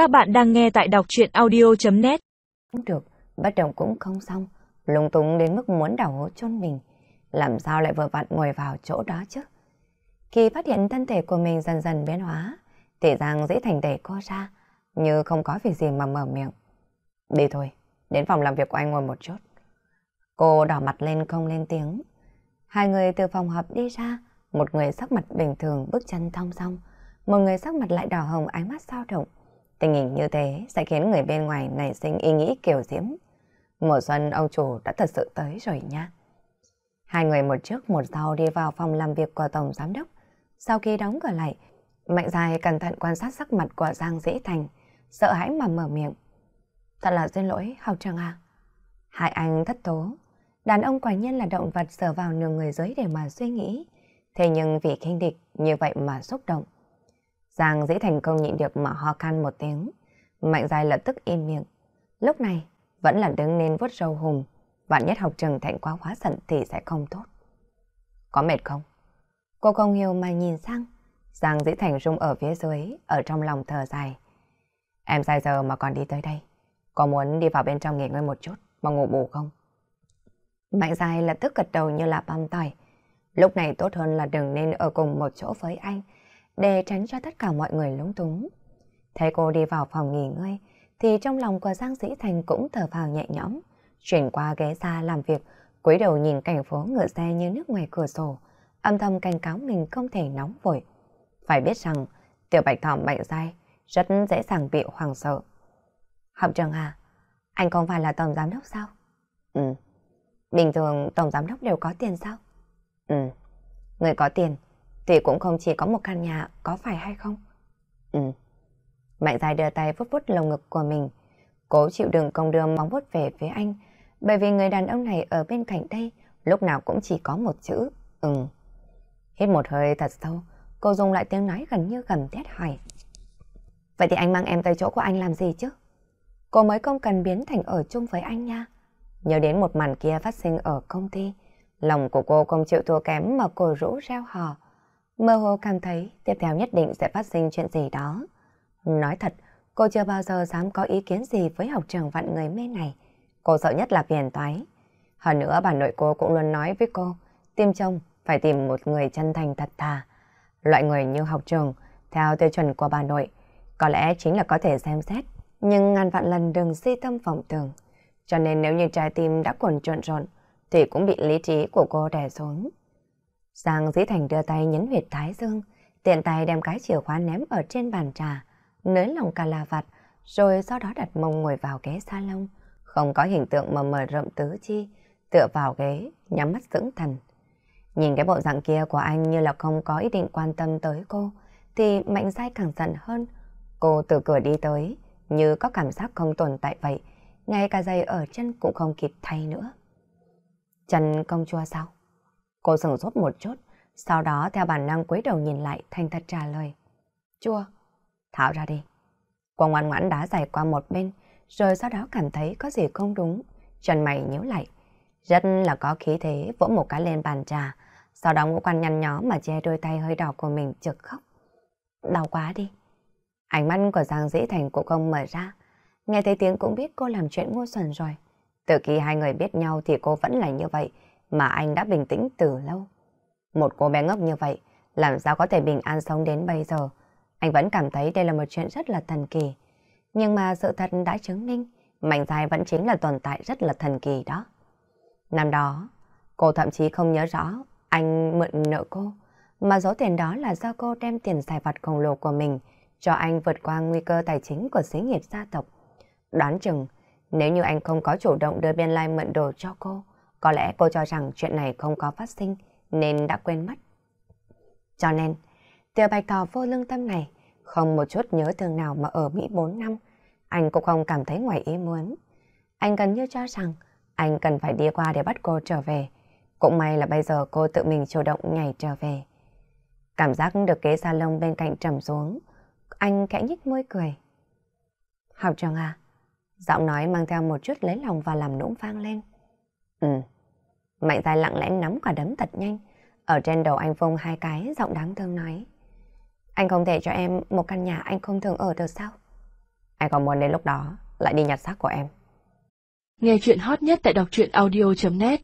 Các bạn đang nghe tại đọc chuyện audio.net Không được, bất đầu cũng không xong, lung tung đến mức muốn đảo hố chôn mình. Làm sao lại vừa vặn ngồi vào chỗ đó chứ? Khi phát hiện thân thể của mình dần dần biến hóa, thì Giang dễ thành đẩy cô ra, như không có việc gì mà mở miệng. Đi thôi, đến phòng làm việc của anh ngồi một chút. Cô đỏ mặt lên không lên tiếng. Hai người từ phòng họp đi ra, một người sắc mặt bình thường bước chân thong song, một người sắc mặt lại đỏ hồng ánh mắt sao động. Tình hình như thế sẽ khiến người bên ngoài nảy sinh ý nghĩ kiểu diễm. Mùa xuân ông chủ đã thật sự tới rồi nha. Hai người một trước một sau đi vào phòng làm việc của Tổng Giám Đốc. Sau khi đóng cửa lại, Mạnh Dài cẩn thận quan sát sắc mặt của Giang Dĩ Thành, sợ hãi mà mở miệng. Thật là xin lỗi, học trường à. Hai anh thất tố. Đàn ông quả nhiên là động vật sờ vào nửa người dưới để mà suy nghĩ. Thế nhưng vì khinh địch như vậy mà xúc động. Giang dễ thành công nhịn được mà ho khan một tiếng. Mạnh dài lập tức im miệng. Lúc này, vẫn là đứng nên vuốt râu hùng. bạn nhất học trường thành quá hóa giận thì sẽ không tốt. Có mệt không? Cô không hiểu mà nhìn sang. Giang dĩ thành rung ở phía dưới, ở trong lòng thở dài. Em sai giờ mà còn đi tới đây. Có muốn đi vào bên trong nghỉ ngơi một chút mà ngủ bù không? Mạnh dài lập tức gật đầu như là băm tỏi. Lúc này tốt hơn là đừng nên ở cùng một chỗ với anh để tránh cho tất cả mọi người lúng túng. Thấy cô đi vào phòng nghỉ ngơi, thì trong lòng của Giang Dĩ Thành cũng thở vào nhẹ nhõm, chuyển qua ghế xa làm việc, cúi đầu nhìn cảnh phố ngựa xe như nước ngoài cửa sổ, âm thầm cảnh cáo mình không thể nóng vội. Phải biết rằng, tiểu bạch thỏ mạnh dai rất dễ dàng bị hoàng sợ. Học trường à, anh không phải là tổng giám đốc sao? Ừ. Bình thường tổng giám đốc đều có tiền sao? Ừ. Người có tiền thì cũng không chỉ có một căn nhà, có phải hay không? Ừ. Mạnh dài đưa tay vuốt vuốt lồng ngực của mình. Cố chịu đựng công đưa móng vuốt về phía anh. Bởi vì người đàn ông này ở bên cạnh đây lúc nào cũng chỉ có một chữ, ừ. Hít một hơi thật sâu, cô dùng lại tiếng nói gần như gầm thét hỏi. Vậy thì anh mang em tới chỗ của anh làm gì chứ? Cô mới không cần biến thành ở chung với anh nha. Nhớ đến một màn kia phát sinh ở công ty. Lòng của cô không chịu thua kém mà cô rũ reo hò. Mơ hồ cảm thấy tiếp theo nhất định sẽ phát sinh chuyện gì đó. Nói thật, cô chưa bao giờ dám có ý kiến gì với học trường vạn người mê này. Cô sợ nhất là phiền toái. Hơn nữa bà nội cô cũng luôn nói với cô, tìm chồng phải tìm một người chân thành thật thà. Loại người như học trường, theo tiêu chuẩn của bà nội, có lẽ chính là có thể xem xét, nhưng ngàn vạn lần đừng si tâm vọng tưởng. Cho nên nếu như trái tim đã cuồn trộn rộn, thì cũng bị lý trí của cô đè xuống. Giang Dĩ Thành đưa tay nhấn huyệt thái dương, tiện tay đem cái chìa khóa ném ở trên bàn trà, nới lòng cà la vặt, rồi sau đó đặt mông ngồi vào ghế salon, không có hình tượng mà mở rộng tứ chi, tựa vào ghế, nhắm mắt dưỡng thần. Nhìn cái bộ dạng kia của anh như là không có ý định quan tâm tới cô, thì mạnh dai càng giận hơn. Cô từ cửa đi tới, như có cảm giác không tồn tại vậy, ngay cả giày ở chân cũng không kịp thay nữa. Chân công chua sao? Cô sừng sốt một chút, sau đó theo bản năng quấy đầu nhìn lại thành thật trả lời. Chua, tháo ra đi. Cô ngoan ngoãn đá giày qua một bên, rồi sau đó cảm thấy có gì không đúng. Chân mày nhíu lại, rất là có khí thế vỗ một cái lên bàn trà, sau đó ngũ quan nhăn nhó mà che đôi tay hơi đỏ của mình trực khóc. Đau quá đi. Ánh mắt của Giang Dĩ Thành cũng không mở ra. Nghe thấy tiếng cũng biết cô làm chuyện ngu xuẩn rồi. Từ khi hai người biết nhau thì cô vẫn là như vậy, mà anh đã bình tĩnh từ lâu. Một cô bé ngốc như vậy, làm sao có thể bình an sống đến bây giờ? Anh vẫn cảm thấy đây là một chuyện rất là thần kỳ. Nhưng mà sự thật đã chứng minh, Mạnh dài vẫn chính là tồn tại rất là thần kỳ đó. Năm đó, cô thậm chí không nhớ rõ anh mượn nợ cô, mà số tiền đó là do cô đem tiền xài vặt khổng lồ của mình cho anh vượt qua nguy cơ tài chính của xí nghiệp gia tộc. Đoán chừng, nếu như anh không có chủ động đưa biên lai mượn đồ cho cô, có lẽ cô cho rằng chuyện này không có phát sinh nên đã quên mất. Cho nên, tiểu bạch thỏ vô lương tâm này không một chút nhớ thương nào mà ở Mỹ 4 năm, anh cũng không cảm thấy ngoài ý muốn. Anh gần như cho rằng anh cần phải đi qua để bắt cô trở về. Cũng may là bây giờ cô tự mình chủ động nhảy trở về. Cảm giác được ghế salon bên cạnh trầm xuống, anh khẽ nhích môi cười. Học trường à? Giọng nói mang theo một chút lấy lòng và làm nũng vang lên. Ừ. Mạnh dài lặng lẽ nắm quả đấm thật nhanh. Ở trên đầu anh phông hai cái, giọng đáng thương nói. Anh không thể cho em một căn nhà anh không thường ở được sao? Anh còn muốn đến lúc đó lại đi nhặt xác của em. Nghe chuyện hot nhất tại đọc truyện audio.net